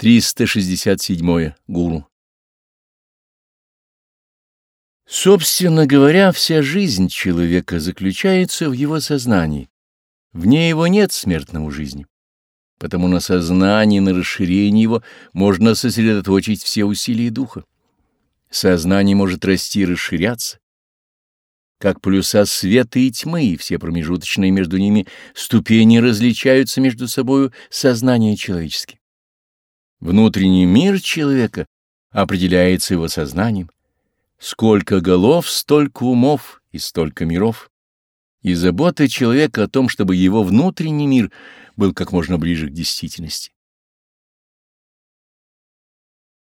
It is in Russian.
367. Гуру. Собственно говоря, вся жизнь человека заключается в его сознании. Вне его нет смертному жизни. Потому на сознании, на расширении его можно сосредоточить все усилия духа. Сознание может расти и расширяться, как полюса света и тьмы, и все промежуточные между ними ступени различаются между собою сознания человеческие. Внутренний мир человека определяется его сознанием. Сколько голов, столько умов и столько миров. И забота человека о том, чтобы его внутренний мир был как можно ближе к действительности.